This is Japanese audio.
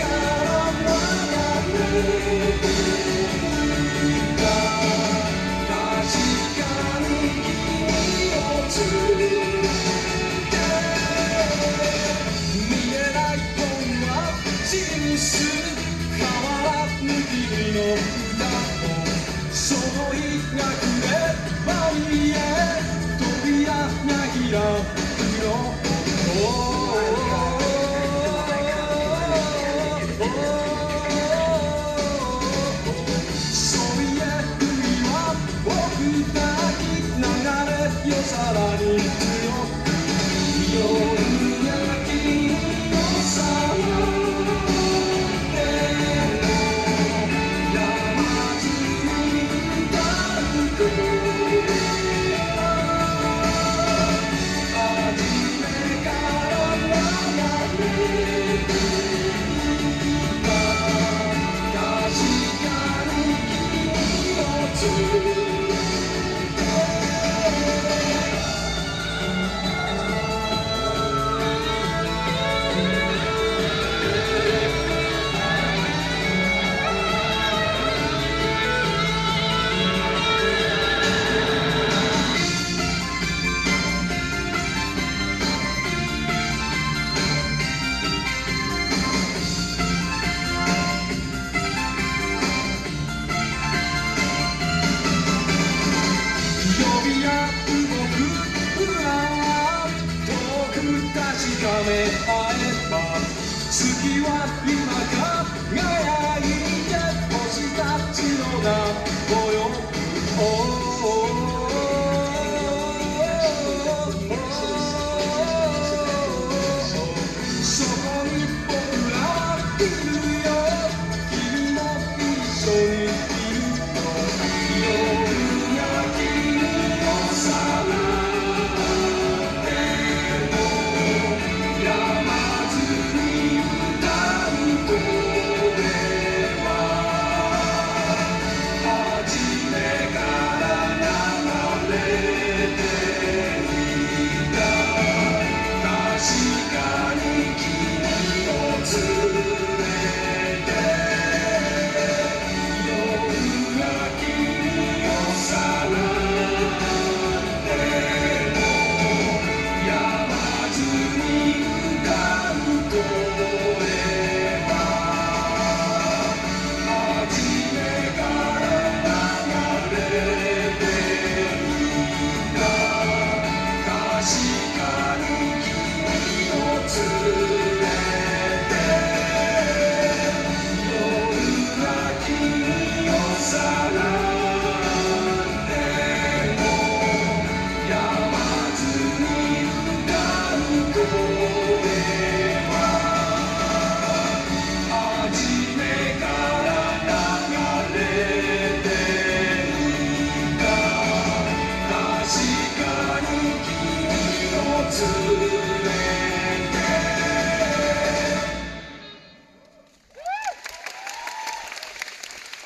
God, of my God, me. め合